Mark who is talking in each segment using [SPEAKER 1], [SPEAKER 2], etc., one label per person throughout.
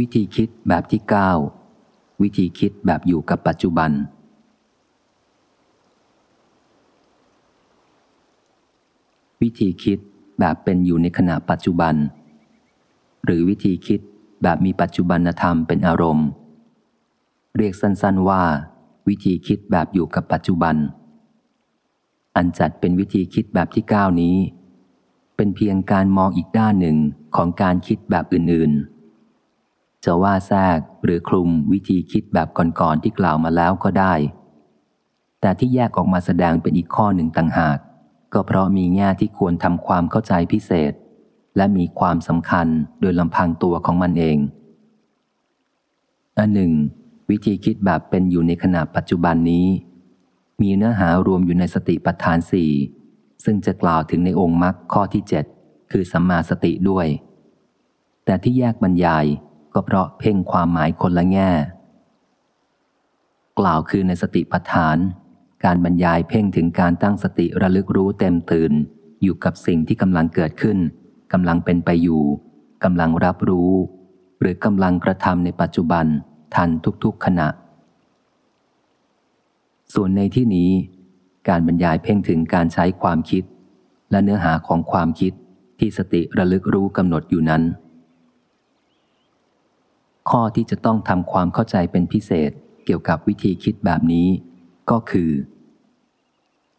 [SPEAKER 1] วิธีคิดแบบที่ 9 วิธีคิดแบบอยู่กับปัจจุบัน วิธีคิดแบบเป็นอยู่ในขณะปัจจุบัน หรือวิธีคิดแบบมีปัจจุบันธรรมเป็นอารมณ์ เรียกสั้นๆว่า วิธีคิดแบบอยู่กับปัจจุบัน อันจัดเป็นวิธีคิดแบบที่ 9 นี้ เป็นเพียงการมองอีกด้านหนึ่งของการคิดแบบอื่นๆ จะว่าแทรกหรือคลุมวิธีคิดแบบก่อนๆที่กล่าวมาแล้วก็ได้ แต่ที่แยกออกมาแสดงเป็นอีกข้อหนึ่งต่างหาก ก็เพราะมีแง่ที่ควรทำความเข้าใจพิเศษ และมีความสำคัญโดยลำพังตัวของมันเอง อันหนึ่ง วิธีคิดแบบเป็นอยู่ในขณะปัจจุบันนี้ มีเนื้อหารวมอยู่ในสติปัฏฐานสี่ซึ่งจะกล่าวถึงในองค์มรรคข้อที่เจ็ดคือสัมมาสติด้วย แต่ที่แยกบรรยาย ก็เพราะเพ่งความหมายคนละแง่ กล่าวคือในสติปัฏฐาน การบรรยายเพ่งถึงการตั้งสติระลึกรู้เต็มตื่น อยู่กับสิ่งที่กำลังเกิดขึ้นกำลังเป็นไปอยู่กำลังรับรู้ หรือกำลังกระทำในปัจจุบันทันทุกๆขณะ ส่วนในที่นี้ การบรรยายเพ่งถึงการใช้ความคิด และเนื้อหาของความคิดที่สติระลึกรู้กำหนดอยู่นั้น ข้อที่จะต้องทำความเข้าใจเป็นพิเศษเกี่ยวกับวิธีคิดแบบนี้ ก็คือ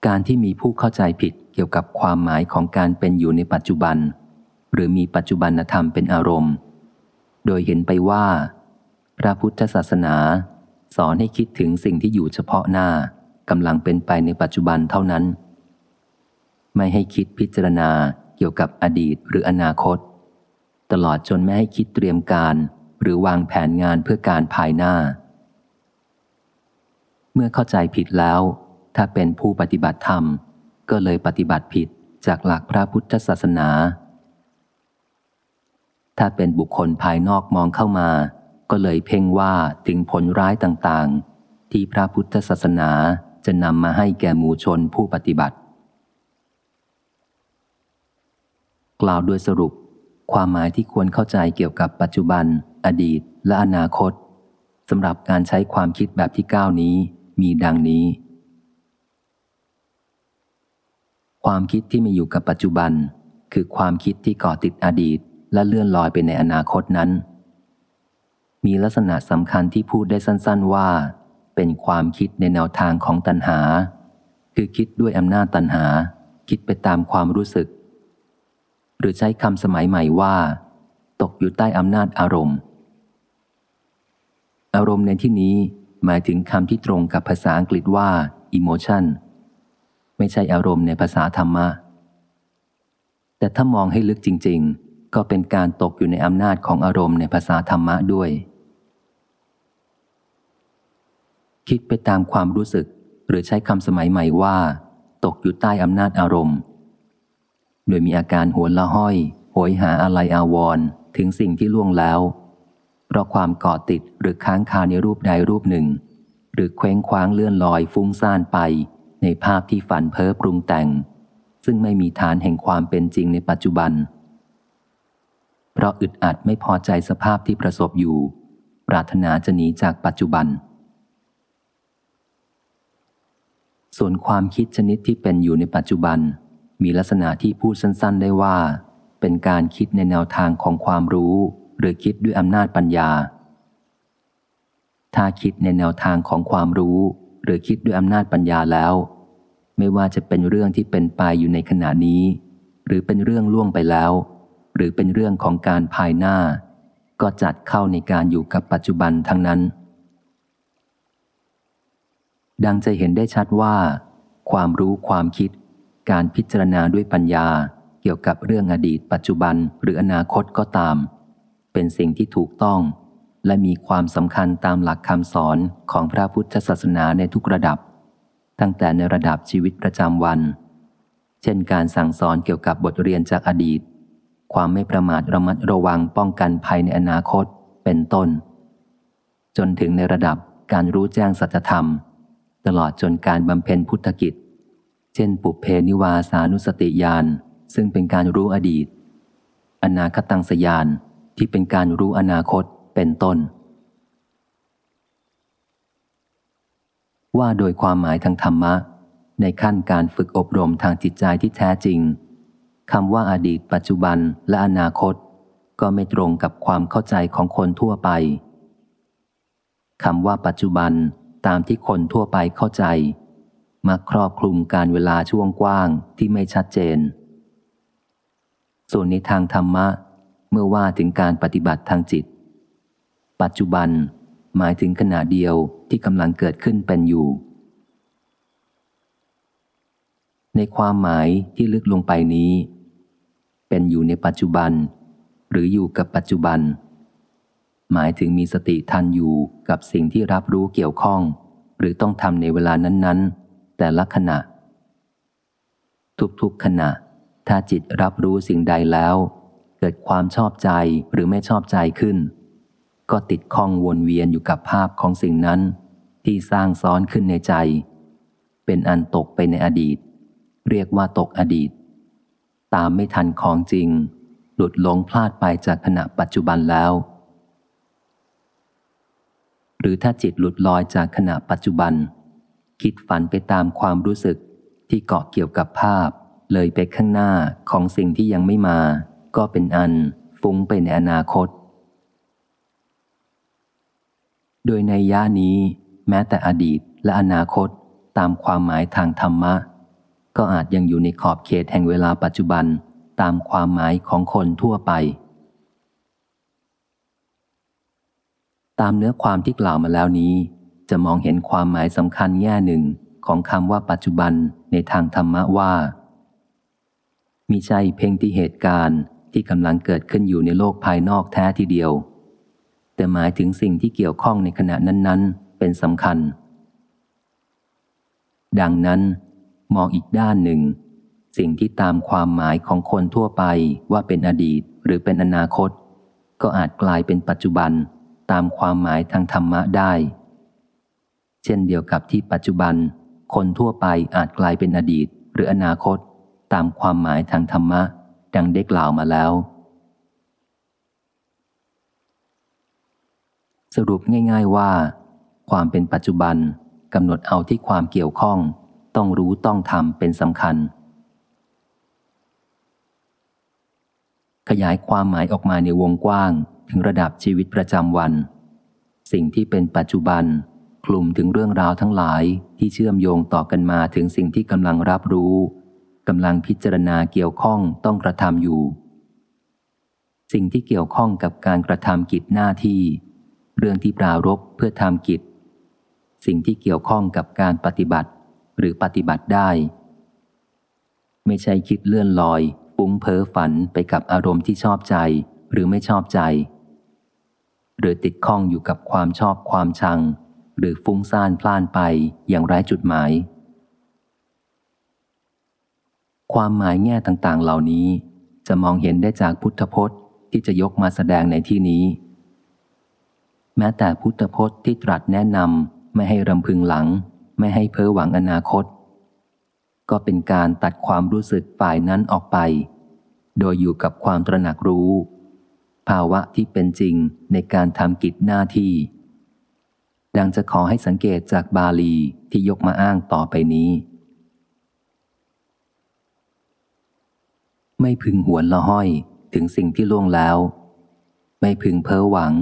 [SPEAKER 1] การที่มีผู้เข้าใจผิดเกี่ยวกับความหมายของการเป็นอยู่ในปัจจุบัน หรือมีปัจจุบันธรรมเป็นอารมณ์ โดยเห็นไปว่า พระพุทธศาสนา สอนให้คิดถึงสิ่งที่อยู่เฉพาะหน้ากำลังเป็นไปในปัจจุบันเท่านั้น ไม่ให้คิดพิจารณาเกี่ยวกับอดีตหรืออนาคต ตลอดจนไม่ให้คิดเตรียมการ หรือวางแผนงานเพื่อการภายหน้า เมื่อเข้าใจผิดแล้ว ถ้าเป็นผู้ปฏิบัติธรรม ก็เลยปฏิบัติผิดจากหลักพระพุทธศาสนา ถ้าเป็นบุคคลภายนอกมองเข้ามา ก็เลยเพ่งว่าถึงผลร้ายต่างๆ ที่พระพุทธศาสนาจะนำมาให้แก่หมู่ชนผู้ปฏิบัติ กล่าวโดยสรุปความหมายที่ควรเข้าใจเกี่ยวกับปัจจุบัน อดีต และอนาคตสำหรับการใช้ความคิดแบบที่ก้านี้มีดังนี้ ความคิดที่มีอยู่กับปัจจุบัน คือความคิดที่ก่อติดอดีต และเลื่อนลอยไปในอนาคตนั้น มีลักษณะสำคัญที่พูดได้สั้น ๆว่า เป็นความคิดในแนวทางของตัณหา คือคิดด้วยอำนาจตัณหา คิดไปตามความรู้สึก หรือใช้คำสมัยใหม่ว่า ตกอยู่ใต้อำนาจอารมณ์ อารมณ์ในที่นี้หมายถึงคำที่ตรงกับภาษาอังกฤษว่า emotion ไม่ใช่อารมณ์ในภาษาธรรมะ แต่ถ้ามองให้ลึกจริง ๆ ก็เป็นการตกอยู่ในอำนาจของอารมณ์ในภาษาธรรมะด้วย คิดไปตามความรู้สึก หรือใช้คำสมัยใหม่ว่า ตกอยู่ใต้อำนาจอารมณ์ โดยมีอาการหัวละห้อยโหยหาอะไรอาวร ถึงสิ่งที่ล่วงแล้ว ราะความเกาะติดหรือค้างคาในรูปใดรูปหนึ่ง หรือเคว้งคว้างเลื่อนลอยฟุ้งซ่านไป ในภาพที่ฝันเพ้อปรุงแต่ง ซึ่งไม่มีฐานแห่งความเป็นจริงในปัจจุบัน เพราะอึดอัดไม่พอใจสภาพที่ประสบอยู่ ปรารถนาจะหนีจากปัจจุบัน ส่วนความคิดชนิดที่เป็นอยู่ในปัจจุบัน มีลักษณะที่พูดสั้น ๆ ได้ว่า เป็นการคิดในแนวทางของความรู้ หรือคิดด้วยอำนาจปัญญา ถ้าคิดในแนวทางของความรู้ หรือคิดด้วยอำนาจปัญญาแล้ว ไม่ว่าจะเป็นเรื่องที่เป็นไปอยู่ในขณะนี้ หรือเป็นเรื่องล่วงไปแล้ว หรือเป็นเรื่องของการภายหน้า ก็จัดเข้าในการอยู่กับปัจจุบันทั้งนั้น ดังจะเห็นได้ชัดว่า ความรู้ความคิด การพิจารณาด้วยปัญญาเกี่ยวกับเรื่องอดีต ปัจจุบันหรืออนาคตก็ตาม เป็นสิ่งที่ถูกต้อง และมีความสำคัญตามหลักคำสอนของพระพุทธศาสนาในทุกระดับ ตั้งแต่ในระดับชีวิตประจำวัน เช่นการสั่งสอนเกี่ยวกับบทเรียนจากอดีต ความไม่ประมาทระมัดระวังป้องกันภัยในอนาคต เป็นต้น จนถึงในระดับการรู้แจ้งสัจธรรม ตลอดจนการบำเพ็ญพุทธกิจ เช่น ปุเพนิวาสานุสติญาณซึ่งเป็นการรู้อดีต อนาคตังสยาน ที่เป็นการรู้อนาคตเป็นต้น ว่าโดยความหมายทางธรรมะ ในขั้นการฝึกอบรมทางจิตใจที่แท้จริงคำว่าอดีตปัจจุบันและอนาคต ก็ไม่ตรงกับความเข้าใจของคนทั่วไปคำว่าปัจจุบันตามที่คนทั่วไปเข้าใจ มักครอบคลุมการเวลาช่วงกว้างที่ไม่ชัดเจน ส่วนในทางธรรมะ มื่อว่าถึงการปฏิบัติทางจิต ปัจจุบันหมายถึงขณะเดียวที่กำลังเกิดขึ้นเป็นอยู่ ในความหมายที่ลึกลงไปนี้ เป็นอยู่ในปัจจุบัน หรืออยู่กับปัจจุบัน หมายถึงมีสติทันอยู่กับสิ่งที่รับรู้เกี่ยวข้อง หรือต้องทำในเวลานั้น ๆ แต่ละขณะ ทุกๆขณะ ถ้าจิตรับรู้สิ่งใดแล้ว กิดความชอบใจหรือไม่ชอบใจขึ้น ก็ติดข้องวนเวียนอยู่กับภาพของสิ่งนั้น ที่สร้างซ้อนขึ้นในใจ เป็นอันตกไปในอดีต เรียกว่าตกอดีต ตามไม่ทันของจริง หลุดหลงพลาดไปจากขณะปัจจุบันแล้ว หรือถ้าจิตหลุดลอยจากขณะปัจจุบัน คิดฝันไปตามความรู้สึกที่เกาะเกี่ยวกับภาพเลยไปข้างหน้าของสิ่งที่ยังไม่มา ก็เป็นอันฟุ้งไปในอนาคต โดยในย่านี้ แม้แต่อดีตและอนาคตตามความหมายทางธรรมะ ก็อาจยังอยู่ในขอบเขตแห่งเวลาปัจจุบันตามความหมายของคนทั่วไป ตามเนื้อความที่กล่าวมาแล้วนี้ จะมองเห็นความหมายสำคัญแง่หนึ่งของคำว่าปัจจุบันในทางธรรมะว่ามีใจเพ่งที่เหตุการณ์ ที่กำลังเกิดขึ้นอยู่ในโลกภายนอกแท้ทีเดียว แต่หมายถึงสิ่งที่เกี่ยวข้องในขณะนั้น ๆ เป็นสำคัญ ดังนั้น มองอีกด้านหนึ่ง สิ่งที่ตามความหมายของคนทั่วไปว่าเป็นอดีตหรือเป็นอนาคต ก็อาจกลายเป็นปัจจุบันตามความหมายทางธรรมะได้ เช่นเดียวกับที่ปัจจุบัน คนทั่วไปอาจกลายเป็นอดีตหรืออนาคต ตามความหมายทางธรรมะ ดังได้กล่าวมาแล้ว สรุปง่าย ๆว่า ความเป็นปัจจุบันกำหนดเอาที่ความเกี่ยวข้อง ต้องรู้ต้องทำเป็นสำคัญ ขยายความหมายออกมาในวงกว้าง ถึงระดับชีวิตประจำวัน สิ่งที่เป็นปัจจุบันคลุมถึงเรื่องราวทั้งหลายที่เชื่อมโยงต่อกันมาถึงสิ่งที่กำลังรับรู้ กำลังพิจารณาเกี่ยวข้องต้องกระทำอยู่ สิ่งที่เกี่ยวข้องกับการกระทำกิจหน้าที่ เรื่องที่ปรารบเพื่อทำกิจ สิ่งที่เกี่ยวข้องกับการปฏิบัติหรือปฏิบัติได้ ไม่ใช่คิดเลื่อนลอยฟุ้งเพ้อฝันไปกับอารมณ์ที่ชอบใจหรือไม่ชอบใจ หรือติดข้องอยู่กับความชอบความชัง หรือฟุ้งซ่านพล่านไปอย่างไร้จุดหมาย ความหมายแง่ต่างๆ เหล่านี้จะมองเห็นได้จากพุทธพจน์ที่จะยกมาแสดงในที่นี้ แม้แต่พุทธพจน์ที่ตรัสแนะนำไม่ให้รำพึงหลัง ไม่ให้เพ้อหวังอนาคต ก็เป็นการตัดความรู้สึกฝ่ายนั้นออกไป โดยอยู่กับความตระหนักรู้ ภาวะที่เป็นจริงในการทำกิจหน้าที่ ดังจะขอให้สังเกตจากบาลีที่ยกมาอ้างต่อไปนี้ ไม่พึงหวนละห้อยถึงสิ่งที่ล่วงแล้ว ไม่พึงเพ้อหวัง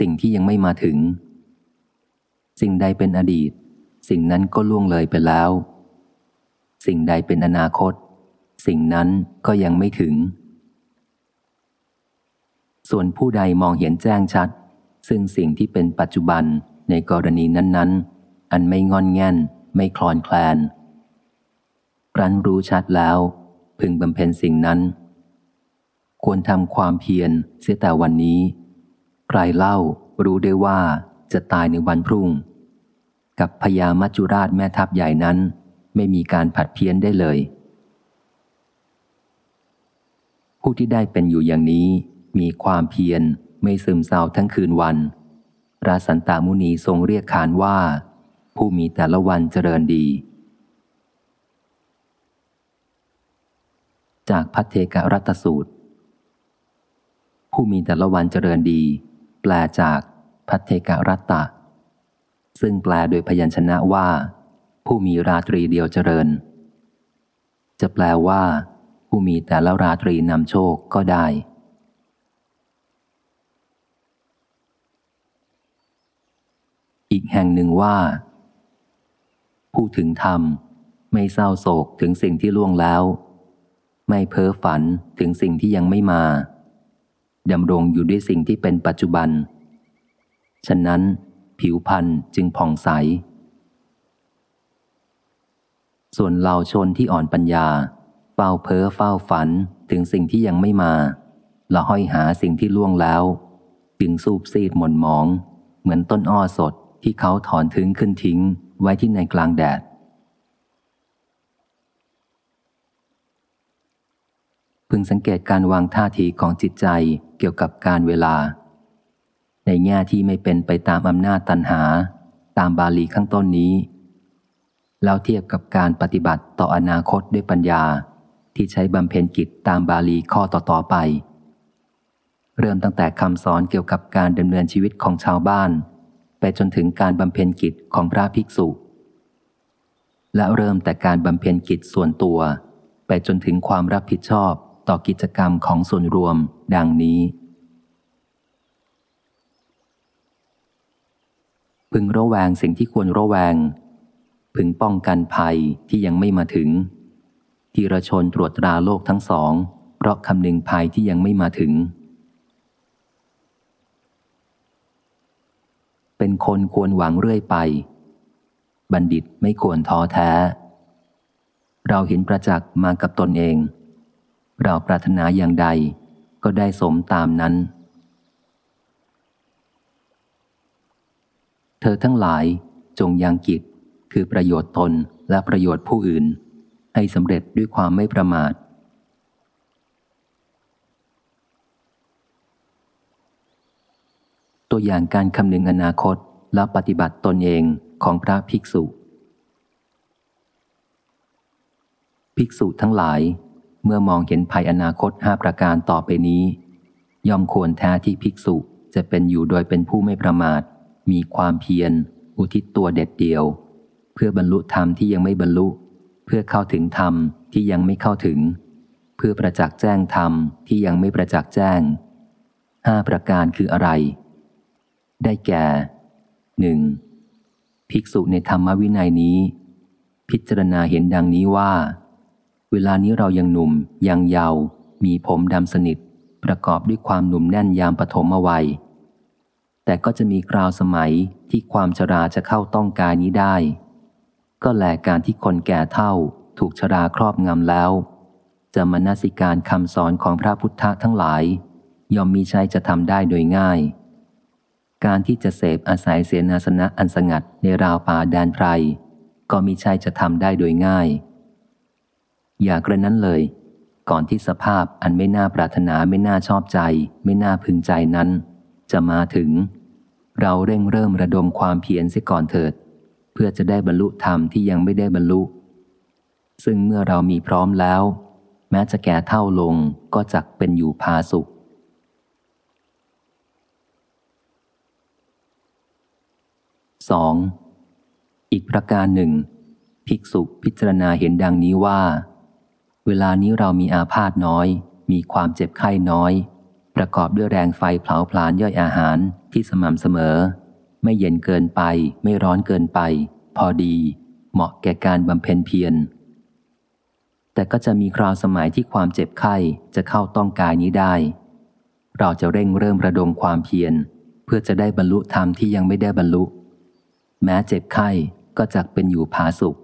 [SPEAKER 1] สิ่งที่ยังไม่มาถึง สิ่งใดเป็นอดีต สิ่งนั้นก็ล่วงเลยไปแล้ว สิ่งใดเป็นอนาคต สิ่งนั้นก็ยังไม่ถึง ส่วนผู้ใดมองเห็นแจ้งชัด ซึ่งสิ่งที่เป็นปัจจุบันในกรณีนั้น ๆ อันไม่งอนแง่น ไม่คลอนแคลนรันรู้ชัดแล้ว พึงบำเพ็ญสิ่งนั้น ควรทำความเพียรเสียแต่วันนี้ ใครเล่ารู้ได้ว่าจะตายในวันพรุ่ง กับพญามัจจุราชแม่ทัพใหญ่นั้น ไม่มีการผัดเพี้ยนได้เลย ผู้ที่ได้เป็นอยู่อย่างนี้ มีความเพียรไม่ซึมเศร้าทั้งคืนวันพระสันตามุนีทรงเรียกขานว่า ผู้มีแต่ละวันเจริญดี จากพัทเทกรัตสูตร ผู้มีแต่ละวันเจริญดี แปลจากพัทเทกรัตตะ ซึ่งแปลโดยพยัญชนะว่า ผู้มีราตรีเดียวเจริญ จะแปลว่า ผู้มีแต่ละราตรีนำโชคก็ได้อีกแห่งหนึ่งว่า ผู้ถึงธรรม ไม่เศร้าโศกถึงสิ่งที่ล่วงแล้ว ไม่เพ้อฝันถึงสิ่งที่ยังไม่มาดำรงอยู่ด้วยสิ่งที่เป็นปัจจุบัน ฉะนั้น ผิวพรรณจึงผ่องใส ส่วนเหล่าชนที่อ่อนปัญญา เฝ้าเพ้อเฝ้าฝันถึงสิ่งที่ยังไม่มาละห้อยหาสิ่งที่ล่วงแล้ว จึงสูบซีดหม่นหมอง เหมือนต้นอ้อสดที่เขาถอนถึงขึ้นทิ้งไว้ที่ในกลางแดด พึงสังเกตการวางท่าทีของจิตใจเกี่ยวกับการเวลา ในแง่ที่ไม่เป็นไปตามอำนาจตันหา ตามบาลีข้างต้นนี้ แล้วเทียบกับการปฏิบัติต่ออนาคตด้วยปัญญา ที่ใช้บำเพ็ญกิจตามบาลีข้อต่อๆไป เริ่มตั้งแต่คำสอนเกี่ยวกับการดำเนินชีวิตของชาวบ้าน ไปจนถึงการบำเพ็ญกิจของพระภิกษุ และเริ่มแต่การบำเพ็ญกิจส่วนตัว ไปจนถึงความรับผิดชอบ ต่อกิจกรรมของส่วนรวมดังนี้ พึงระแวงสิ่งที่ควรระแวง พึงป้องกันภัยที่ยังไม่มาถึง ทีรชนตรวจตราโลกทั้งสอง เพราะคำนึงภัยที่ยังไม่มาถึง เป็นคนควรหวังเรื่อยไป บัณฑิตไม่ควรท้อแท้ เราเห็นประจักษ์มากับตนเอง เราปรารถนาอย่างใด ก็ได้สมตามนั้น เธอทั้งหลายจงยังกิจคือประโยชน์ตนและประโยชน์ผู้อื่น ให้สำเร็จด้วยความไม่ประมาท ตัวอย่างการคำนึงอนาคตและปฏิบัติตนเองของพระภิกษุ ภิกษุทั้งหลาย เมื่อมองเห็นภัยอนาคตห้าประการต่อไปนี้ ย่อมควรแท้ที่ภิกษุจะเป็นอยู่โดยเป็นผู้ไม่ประมาท มีความเพียร อุทิศตัวเด็ดเดียว เพื่อบรรลุธรรมที่ยังไม่บรรลุ เพื่อเข้าถึงธรรมที่ยังไม่เข้าถึง เพื่อประจักษ์แจ้งธรรมที่ยังไม่ประจักษ์แจ้งห้าประการคืออะไร ได้แก่หนึ่งภิกษุในธรรมวินัยนี้ พิจารณาเห็นดังนี้ว่า เวลานี้เรายังหนุ่มยังเยาว์มีผมดำสนิท ประกอบด้วยความหนุ่มแน่นยามปฐมวัย แต่ก็จะมีคราวสมัยที่ความชราจะเข้าต้องกายนี้ได้ ก็แลการที่คนแก่เท่าถูกชราครอบงำแล้ว จะมนสิการคำสอนของพระพุทธทั้งหลาย ย่อมมีใช้จะทำได้โดยง่าย การที่จะเสพอาศัยเสนาสนะอันสงัดในราวป่าแดนไพรก็มีใช่จะทำได้โดยง่าย อย่ากระนั้นเลย ก่อนที่สภาพอันไม่น่าปรารถนาไม่น่าชอบใจ ไม่น่าพึงใจนั้น จะมาถึง เราเร่งเริ่มระดมความเพียรเสียก่อนเถิด เพื่อจะได้บรรลุธรรมที่ยังไม่ได้บรรลุ ซึ่งเมื่อเรามีพร้อมแล้ว แม้จะแก่เท่าลงก็จักเป็นอยู่พาสุข 2. อีกประการหนึ่ง ภิกษุพิจารณาเห็นดังนี้ว่า เวลานี้เรามีอาพาธน้อย มีความเจ็บไข้น้อย ประกอบด้วยแรงไฟเผาผลาญย่อยอาหารที่สม่ำเสมอ ไม่เย็นเกินไป ไม่ร้อนเกินไป พอดี เหมาะแก่การบำเพ็ญเพียรแต่ก็จะมีคราวสมัยที่ความเจ็บไข้จะเข้าต้องกายนี้ได้ เราจะเร่งเริ่มระดมความเพียรเพื่อจะได้บรรลุธรรมที่ยังไม่ได้บรรลุ แม้เจ็บไข้ก็จักเป็นอยู่ผาสุข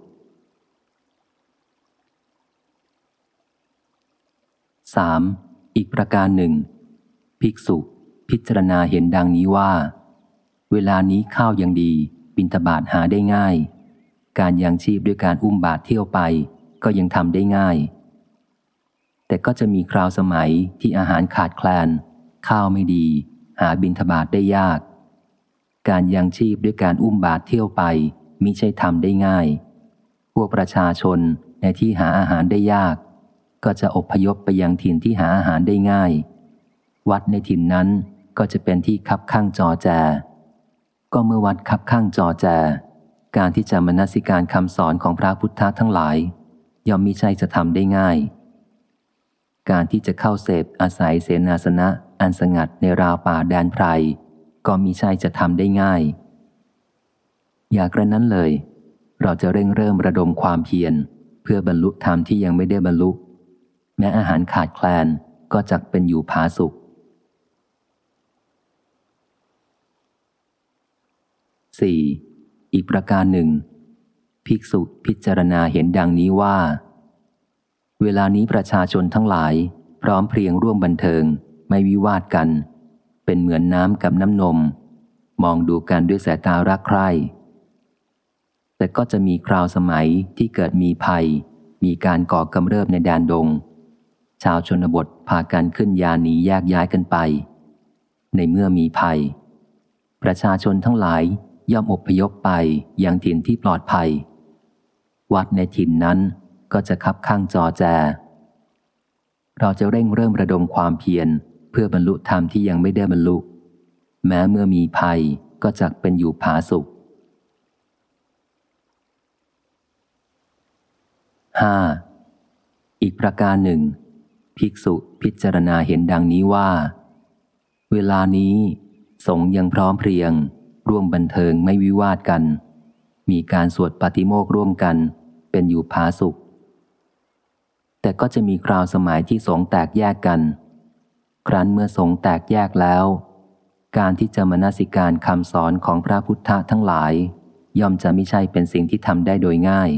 [SPEAKER 1] 3. อีกประการหนึ่ง ภิกษุพิจารณาเห็นดังนี้ว่า เวลานี้ข้าวยังดี บินทบาทหาได้ง่าย การยังชีพด้วยการอุ้มบาทเที่ยวไป ก็ยังทำได้ง่าย แต่ก็จะมีคราวสมัยที่อาหารขาดแคลน ข้าวไม่ดี หาบินทบาทได้ยาก การยังชีพด้วยการอุ้มบาทเที่ยวไปมิใช่ทำได้ง่าย พวกประชาชนในที่หาอาหารได้ยาก ก็จะอพยพไปยังถิ่นที่หาอาหารได้ง่าย วัดในถิ่นนั้นก็จะเป็นที่คับข้างจอแจ ก็เมื่อวัดคับข้างจอแจ การที่จะมนสิการคำสอนของพระพุทธทั้งหลาย ย่อมมิใช่จะทำได้ง่าย การที่จะเข้าเสพอาศัยเสนาสนะอันสงัดในราวป่าแดนไพร ก็มิใช่จะทำได้ง่าย อย่ากระนั้นเลย เราจะเร่งเริ่มระดมความเพียร เพื่อบรรลุธรรมที่ยังไม่ได้บรรลุ แม้อาหารขาดแคลนก็จักเป็นอยู่ผาสุข 4. อีกประการหนึ่ง ภิกษุพิจารณาเห็นดังนี้ว่า เวลานี้ประชาชนทั้งหลาย พร้อมเพรียงร่วมบันเทิงไม่วิวาทกัน เป็นเหมือนน้ำกับน้ำนม มองดูกันด้วยสายตารักใคร่ แต่ก็จะมีคราวสมัยที่เกิดมีภัย มีการก่อกำเริบในแดนดง ชาวชนบทพากันขึ้นยาหนีแยกย้ายกันไป ในเมื่อมีภัย ประชาชนทั้งหลายย่อมอพยพไปยังถิ่นที่ปลอดภัย วัดในถิ่นนั้นก็จะคับข้างจอแจ เราจะเร่งเริ่มระดมความเพียรเพื่อบรรลุธรรมที่ยังไม่ได้บรรลุ แม้เมื่อมีภัยก็จะเป็นอยู่ผาสุข 5. อีกประการหนึ่ง ภิกษุพิจารณาเห็นดังนี้ว่า เวลานี้สงยังพร้อมเพรียง ร่วมบันเทิงไม่วิวาทกัน มีการสวดปฏิโมกร่วมกัน เป็นอยู่ผาสุข แต่ก็จะมีคราวสมัยที่สงแตกแยกกัน ครั้นเมื่อสงแตกแยกแล้ว การที่จะมนสิการคำสอนของพระพุทธทั้งหลาย ย่อมจะไม่ใช่เป็นสิ่งที่ทำได้โดยง่าย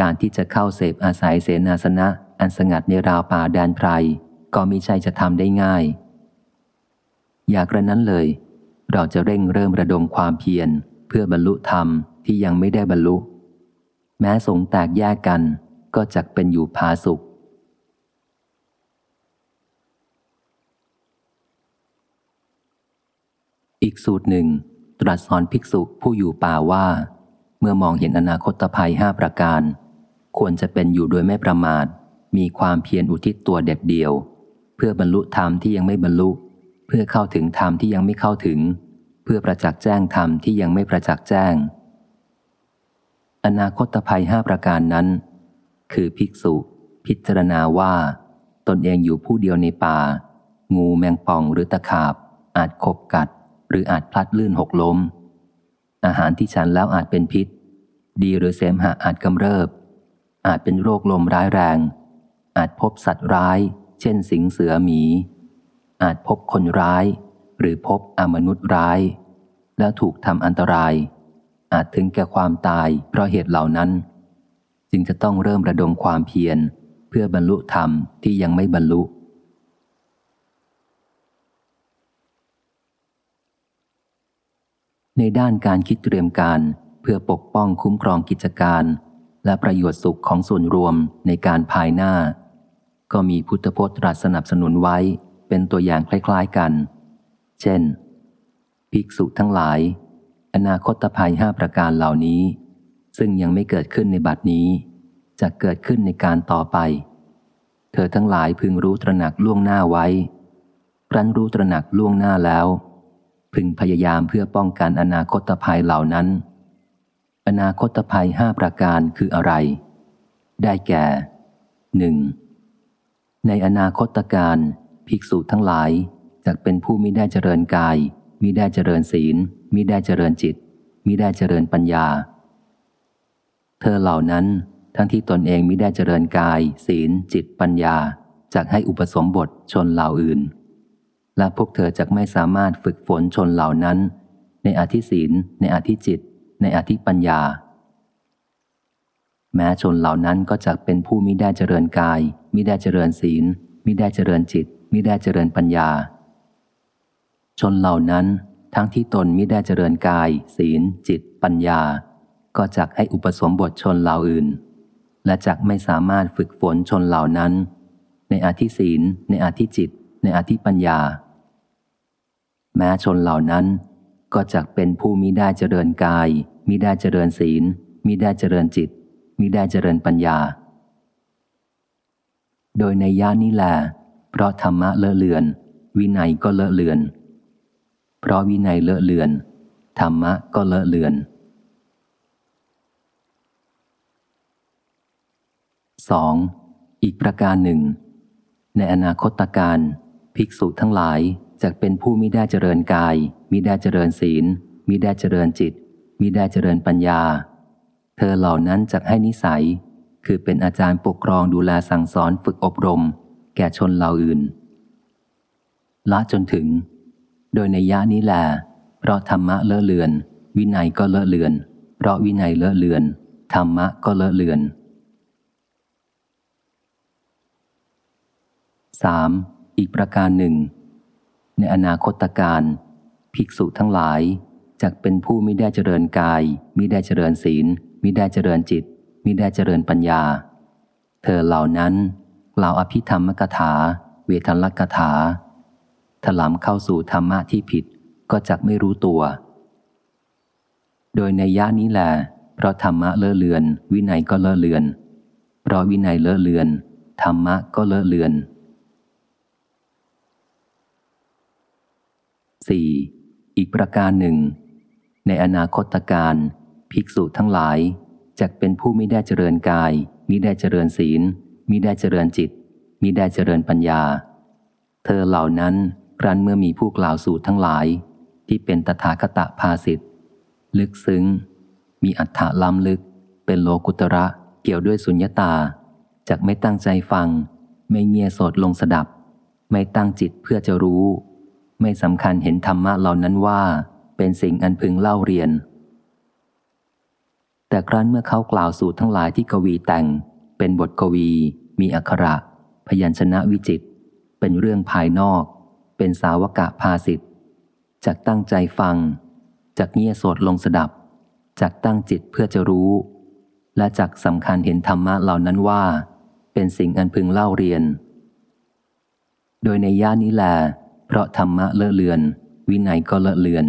[SPEAKER 1] การที่จะเข้าเสพอาศัยเสนาสนะ อันสงัดในราวป่าแดนไพร ก็มิใช่จะทำได้ง่าย อยากระนั้นเลย เราจะเร่งเริ่มระดมความเพียร เพื่อบรรลุธรรมที่ยังไม่ได้บรรลุ แม้สงแตกแยกกันก็จักเป็นอยู่พาสุข อีกสูตรหนึ่ง ตรัสสอนภิกษุผู้อยู่ป่าว่า เมื่อมองเห็นอนาคตภัยห้าประการ ควรจะเป็นอยู่โดยไม่ประมาท มีความเพียรอุทิศตัวเด็ดเดียว เพื่อบรรลุธรรมที่ยังไม่บรรลุ เพื่อเข้าถึงธรรมที่ยังไม่เข้าถึง เพื่อประจักษ์แจ้งธรรมที่ยังไม่ประจักษ์แจ้ง อนาคตภัยห้าประการนั้น คือภิกษุพิจารณาว่า ตนเองอยู่ผู้เดียวในป่า งูแมงป่องหรือตะขาบ อาจขบกัด หรืออาจพลัดลื่นหกล้ม อาหารที่ฉันแล้วอาจเป็นพิษ ดีหรือเสมหะอาจกำเริบ อาจเป็นโรคลมร้ายแรง อาจพบสัตว์ร้าย เช่นสิงเสือหมี อาจพบคนร้าย หรือพบอมนุษย์ร้าย แล้วถูกทำอันตราย อาจถึงแก่ความตายเพราะเหตุเหล่านั้น จึงจะต้องเริ่มระดมความเพียรเพื่อบรรลุธรรมที่ยังไม่บรรลุในด้านการคิดเตรียมการเพื่อปกป้องคุ้มครองกิจการ และประโยชน์สุขของส่วนรวมในการภายหน้า ก็มีพุทธพจน์ตรัสสนับสนุนไว้เป็นตัวอย่างคล้ายๆกัน เช่น ภิกษุทั้งหลาย อนาคตภัยห้าประการเหล่านี้ ซึ่งยังไม่เกิดขึ้นในบัดนี้ จะเกิดขึ้นในการต่อไป เธอทั้งหลายพึงรู้ตระหนักล่วงหน้าไว้ครั้นรู้ตระหนักล่วงหน้าแล้ว พึงพยายามเพื่อป้องกันอนาคตภัยเหล่านั้น อนาคตภัยห้าประการคืออะไร ได้แก่หนึ่ง ในอนาคตการ ภิกษุทั้งหลายจะเป็นผู้มิได้เจริญกาย มิได้เจริญศีล มิได้เจริญจิต มิได้เจริญปัญญา เธอเหล่านั้นทั้งที่ตนเองมิได้เจริญกาย ศีล จิตปัญญาจากให้อุปสมบทชนเหล่าอื่น และพวกเธอจะไม่สามารถฝึกฝนชนเหล่านั้น ในอธิศีล ในอธิจิต ในอธิปัญญา แม้ชนเหล่านั้นก็จะเป็นผู้มิได้เจริญกาย มิได้เจริญศีล มิได้เจริญจิต มิได้เจริญปัญญา ชนเหล่านั้นทั้งที่ตนมิได้เจริญกาย ศีล จิต ปัญญา ก็จักให้อุปสมบทชนเหล่าอื่น และจักไม่สามารถฝึกฝนชนเหล่านั้น ในอาธิศีล ในอาธิจิต ในอาธิปัญญา แม้ชนเหล่านั้นก็จักเป็นผู้มิได้เจริญกาย มิได้เจริญศีล มิได้เจริญจิต มิได้เจริญปัญญา โดยในย่านี้แหละเพราะธรรมะเลอะเลือน วินัยก็เลอะเลือน เพราะวินัยเลอะเลือน ธรรมะก็เลอะเลือน 2. อีกประการหนึ่ง ในอนาคตการภิกษุทั้งหลายจะเป็นผู้มิได้เจริญกายมิได้เจริญศีลมิได้เจริญจิตมิได้เจริญปัญญา เธอเหล่านั้นจะให้นิสัย คือเป็นอาจารย์ปกครองดูแลสั่งสอนฝึกอบรม แก่ชนเหล่าอื่น ละจนถึง โดยในยะนี้แหละเพราะธรรมะเลอะเลือน วินัยก็เลอะเลือน เพราะวินัยเลอะเลือน ธรรมะก็เลอะเลือน 3. อีกประการหนึ่ง ในอนาคตการ ภิกษุทั้งหลายจะเป็นผู้ไม่ได้เจริญกายมิได้เจริญศีลมิได้เจริญจิต มิได้เจริญปัญญา เธอเหล่านั้นกล่าวอภิธรรมกถา เวทลกถาถลำเข้าสู่ธรรมะที่ผิดก็จักไม่รู้ตัว โดยในย่านี้แหละเพราะธรรมะเลอะเลือน วินัยก็เลอะเลือน เพราะวินัยเลอะเลือน ธรรมะก็เลอะเลือน 4. อีกประการหนึ่ง ในอนาคตการ ภิกษุทั้งหลาย จะเป็นผู้ไม่ได้เจริญกาย มิได้เจริญศีล มิได้เจริญจิต มิได้เจริญปัญญา เธอเหล่านั้นครั้นเมื่อมีผู้กล่าวสู่ทั้งหลาย ที่เป็นตถาคตภาสิทธ์ลึกซึ้ง มีอัฏฐะล้ำลึก เป็นโลกุตระเกี่ยวด้วยสุญญตาจากไม่ตั้งใจฟัง ไม่เงียโสดลงสดับ ไม่ตั้งจิตเพื่อจะรู้ ไม่สำคัญเห็นธรรมะเหล่านั้นว่า เป็นสิ่งอันพึงเล่าเรียน แต่ครั้นเมื่อเขากล่าวสู่ทั้งหลายที่กวีแต่ง เป็นบทกวี มีอักขระ พยัญชนะวิจิต เป็นเรื่องภายนอก เป็นสาวกะภาสิทธ์จากตั้งใจฟังจากเงียโสดลงสดับจากตั้งจิตเพื่อจะรู้ และจากสำคัญเห็นธรรมะเหล่านั้นว่า เป็นสิ่งอันพึงเล่าเรียน โดยในย่านี้แหละเพราะธรรมะเลอะเลือน วินัยก็เลอะเลือน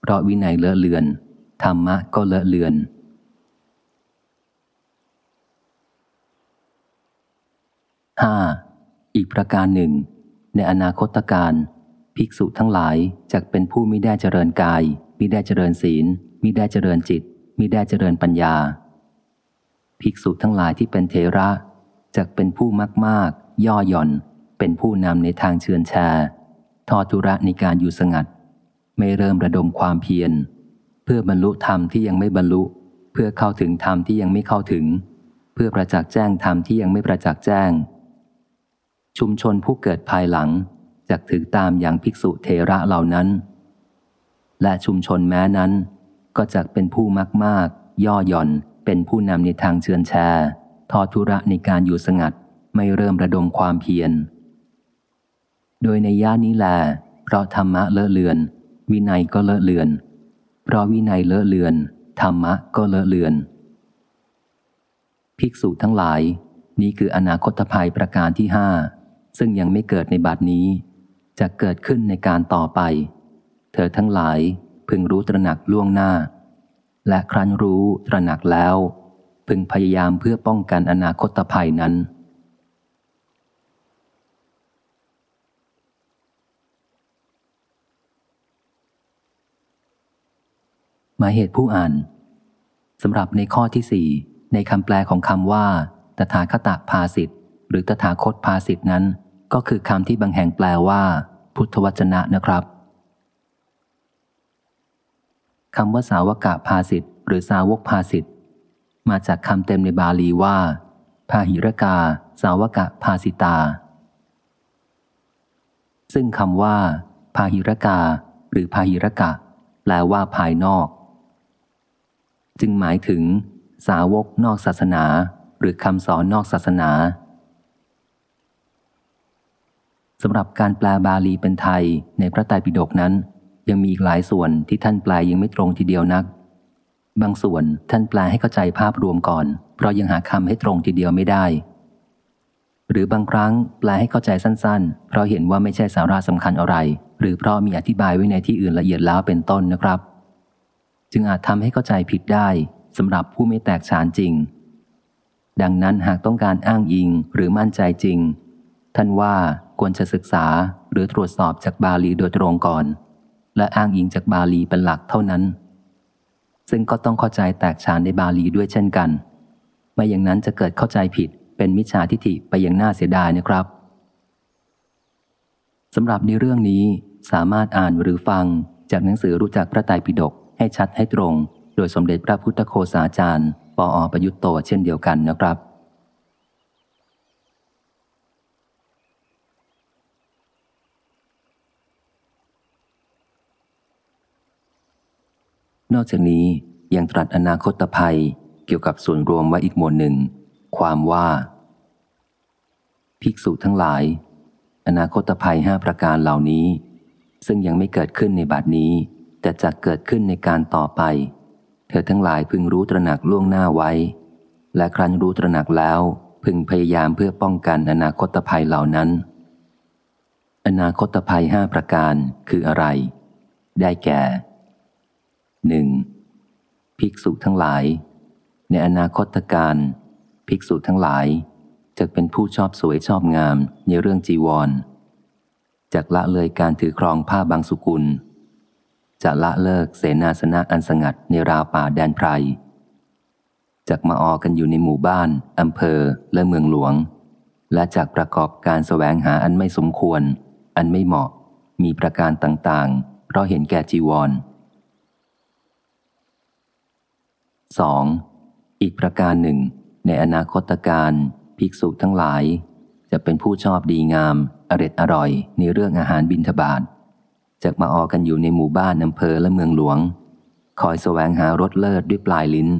[SPEAKER 1] เพราะวินัยเลอะเลือน ธรรมะก็เลอะเลือน 5. อีกประการหนึ่ง ในอนาคตการภิกษุทั้งหลายจะเป็นผู้มิได้เจริญกายมิได้เจริญศีลมิได้เจริญจิตมิได้เจริญปัญญา ภิกษุทั้งหลายที่เป็นเทระจะเป็นผู้มากมากย่อหย่อน เป็นผู้นำในทางเชิญแชร์ทอธุระในการอยู่สงัด ไม่เริ่มระดมความเพียร เพื่อบรรลุธรรมที่ยังไม่บรรลุ เพื่อเข้าถึงธรรมที่ยังไม่เข้าถึง เพื่อประจักษ์แจ้งธรรมที่ยังไม่ประจักษ์แจ้ง ชุมชนผู้เกิดภายหลังจะถือตามอย่างภิกษุเทระเหล่านั้น และชุมชนแม้นั้น ก็จะเป็นผู้มากมากย่อหย่อนเป็นผู้นำในทางเชิญแชร์ทอธุระในการอยู่สงัดไม่เริ่มระดมความเพียร โดยในย่านี้แหละเพราะธรรมะเลอะเลือน วินัยก็เลอะเลือน เพราะวินัยเลอะเลือน ธรรมะก็เลอะเลือน ภิกษุทั้งหลาย นี่คืออนาคตภัยประการที่ห้า ซึ่งยังไม่เกิดในบัดนี้ จะเกิดขึ้นในการต่อไป เธอทั้งหลายพึงรู้ตระหนักล่วงหน้า และครั้นรู้ตระหนักแล้ว พึงพยายามเพื่อป้องกันอนาคตภัยนั้น หมายเหตุผู้อ่านสำหรับในข้อที่สี่ในคำแปลของคำว่า ตถาคตภาสิทธ์หรือตถาคตภาสิทธ์นั้น ก็คือคำที่บางแห่งแปลว่า พุทธวจนะนะครับคำว่าสาวกะภาสิทธ์หรือสาวกภาสิทธ์มาจากคำเต็มในบาลีว่า พาหิรกา สาวกะภาสิตา ซึ่งคำว่า พาหิรกา หรือพาหิรกะ แปลว่าภายนอก จึงหมายถึง สาวกนอกศาสนา หรือคำสอนนอกศาสนา สำหรับการแปลบาลีเป็นไทยในพระไตรปิฎกนั้น ยังมีอีกหลายส่วนที่ท่านแปลยังไม่ตรงทีเดียวนัก บางส่วนท่านแปลให้เข้าใจภาพรวมก่อน เพราะยังหาคำให้ตรงทีเดียวไม่ได้ หรือบางครั้งแปลให้เข้าใจสั้น ๆ เพราะเห็นว่าไม่ใช่สาระสำคัญอะไร หรือเพราะมีอธิบายไว้ในที่อื่นละเอียดแล้วเป็นต้นนะครับ จึงอาจทำให้เข้าใจผิดได้สำหรับผู้ไม่แตกฉานจริง ดังนั้นหากต้องการอ้างอิงหรือมั่นใจจริง ท่านว่า ควรจะศึกษาหรือตรวจสอบจากบาลีโดยตรงก่อน และอ้างอิงจากบาลีเป็นหลักเท่านั้น ซึ่งก็ต้องเข้าใจแตกฉานในบาลีด้วยเช่นกัน ไม่อย่างนั้นจะเกิดเข้าใจผิดเป็นมิจฉาทิฏฐิไปอย่างน่าเสียดายนะครับสำหรับในเรื่องนี้สามารถอ่านหรือฟังจากหนังสือรู้จักพระไตรปิฎกให้ชัดให้ตรง โดยสมเด็จพระพุทธโคสาจารย์ ปออประยุตโตเช่นเดียวกันนะครับ นอกจากนี้ยังตรัสอนาคตภัยเกี่ยวกับส่วนรวมไว้อีกหมวดหนึ่ง ความว่า ภิกษุทั้งหลาย อนาคตภัยห้าประการเหล่านี้ ซึ่งยังไม่เกิดขึ้นในบัดนี้ แต่จะเกิดขึ้นในการต่อไป เธอทั้งหลายพึงรู้ตระหนักล่วงหน้าไว้ และครั้นรู้ตระหนักแล้วพึงพยายามเพื่อป้องกันอนาคตภัยเหล่านั้น อนาคตภัยห้าประการคืออะไร ได้แก่ หนึ่งภิกษุทั้งหลาย ในอนาคตการ ภิกษุทั้งหลายจะเป็นผู้ชอบสวยชอบงามในเรื่องจีวรจากละเลยการถือครองผ้าบางสุกุล จะละเลิกเสนาสนะอันสงัดในราวป่าแดนไพรจากมาออกันอยู่ในหมู่บ้าน อำเภอ และเมืองหลวง และจากประกอบการสแสวงหาอันไม่สมควร อันไม่เหมาะ มีประการต่างๆ เพราะเห็นแก่จีวร 2. อีกประการหนึ่ง ในอนาคตการภิกษุทั้งหลาย จะเป็นผู้ชอบดีงามอร็ดอร่อยในเรื่องอาหารบิณฑบาตจากมาออกันอยู่ในหมู่บ้านอำเภอและเมืองหลวง คอยสแสวงหารสเลิศด้วยปลายลิ้น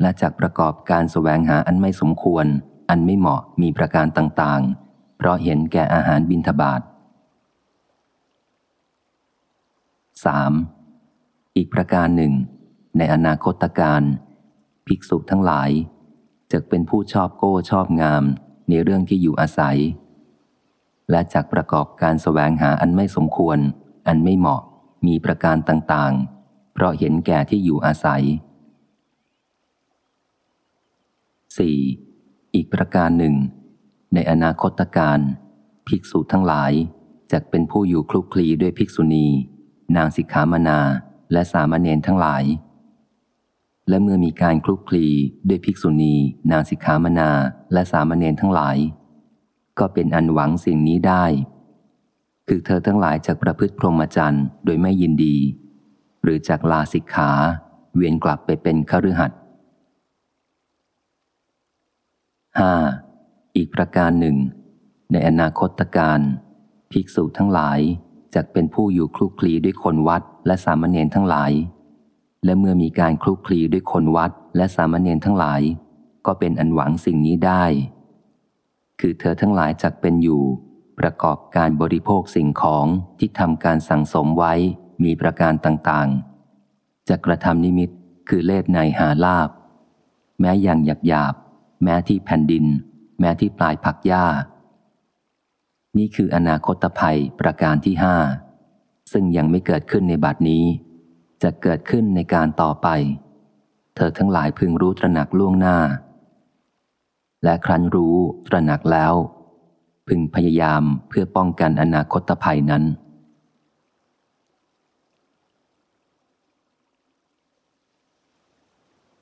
[SPEAKER 1] และจากประกอบการสแสวงหาอันไม่สมควร อันไม่เหมาะมีประการต่างๆ เพราะเห็นแก่อาหารบิณฑบาต 3. อีกประการหนึ่ง ในอนาคตการ ภิกษุทั้งหลายจะเป็นผู้ชอบโก้ชอบงามในเรื่องที่อยู่อาศัย และจากประกอบการสแสวงหาอันไม่สมควร อันไม่เหมาะมีประการต่างๆ เพราะเห็นแก่ที่อยู่อาศัย 4. อีกประการหนึ่ง ในอนาคตการ ภิกษุทั้งหลายจะเป็นผู้อยู่คลุกคลีด้วยภิกษุณี นางสิกขามนาและสามเณรทั้งหลาย และเมื่อมีการคลุกคลีด้วยภิกษุณี นางสิกขามนา และสามเณรทั้งหลาย ก็เป็นอันหวังสิ่งนี้ได้ คือเธอทั้งหลายจากประพฤติพรหมจรรย์โดยไม่ยินดี หรือจากลาสิกขา เวียนกลับไปเป็นคฤหัสถ์ 5. อีกประการหนึ่ง ในอนาคตการภิกษุทั้งหลายจะเป็นผู้อยู่คลุกคลีด้วยคนวัดและสามเณรทั้งหลาย และเมื่อมีการคลุกคลีด้วยคนวัดและสามเณรทั้งหลาย ก็เป็นอันหวังสิ่งนี้ได้ คือเธอทั้งหลายจักเป็นอยู่ ประกอบการบริโภคสิ่งของที่ทำการสั่งสมไว้มีประการต่างๆ จะกระทำนิมิตคือเลศในหาลาบ แม้อย่างหยาบหยาบ แม้ที่แผ่นดิน แม้ที่ปลายผักหญ้า นี่คืออนาคตภัยประการที่ห้าซึ่งยังไม่เกิดขึ้นในบัดนี้ จะเกิดขึ้นในการต่อไป เธอทั้งหลายพึงรู้ตระหนักล่วงหน้า และครั้นรู้ตระหนักแล้ว พึงพยายามเพื่อป้องกันอนาคตภัยนั้น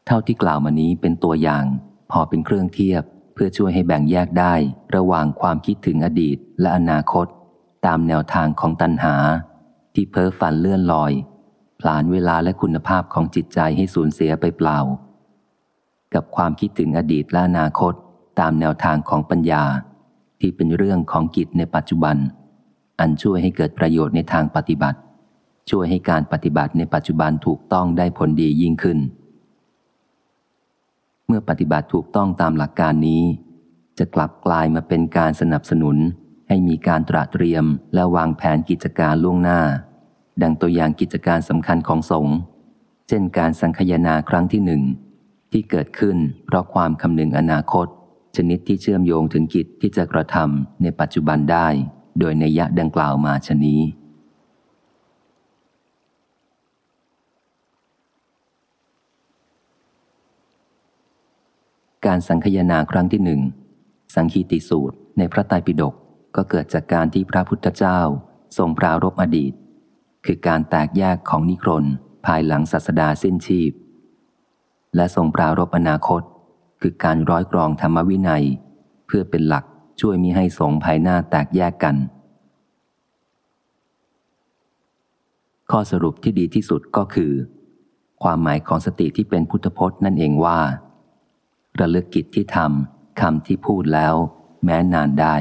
[SPEAKER 1] เท่าที่กล่าวมานี้เป็นตัวอย่าง พอเป็นเครื่องเทียบเพื่อช่วยให้แบ่งแยกได้ระหว่างความคิดถึงอดีตและอนาคต ตามแนวทางของตัณหา ที่เพ้อฝันเลื่อนลอย ผลานเวลาและคุณภาพของจิตใจให้สูญเสียไปเปล่า กับความคิดถึงอดีตและอนาคตตามแนวทางของปัญญา ที่เป็นเรื่องของกิจในปัจจุบัน อันช่วยให้เกิดประโยชน์ในทางปฏิบัติ ช่วยให้การปฏิบัติในปัจจุบันถูกต้องได้ผลดียิ่งขึ้น เมื่อปฏิบัติถูกต้องตามหลักการนี้ จะกลับกลายมาเป็นการสนับสนุนให้มีการตระเตรียมและวางแผนกิจการล่วงหน้า ดังตัวอย่างกิจการสำคัญของสงฆ์เช่นการสังคยนาครั้งที่หนึ่งที่เกิดขึ้นเพราะความคำนึงอนาคต ชนิดที่เชื่อมโยงถึงกิจที่จะกระทำในปัจจุบันได้ โดยในยะดังกล่าวมาชนี้ การสังคยนาครั้งที่หนึ่งสังคีติสูตรในพระไตรปิฎกก็เกิดจากการที่พระพุทธเจ้า ทรงปรารบอดีต คือการแตกแยกของนิครนภายหลังศาสดาสิ้นชีพ และทรงปรารบอนาคต คือการร้อยกรองธรรมวินัย เพื่อเป็นหลักช่วยมิให้สงภายหน้าแตกแยกกัน ข้อสรุปที่ดีที่สุดก็คือ ความหมายของสติที่เป็นพุทธพจน์นั่นเองว่า ระลึกกิจที่ทำคำที่พูดแล้ว แม้นานได้